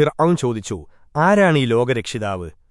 ഫിർ ചോദിച്ചു ആരാണീ ലോകരക്ഷിതാവ്?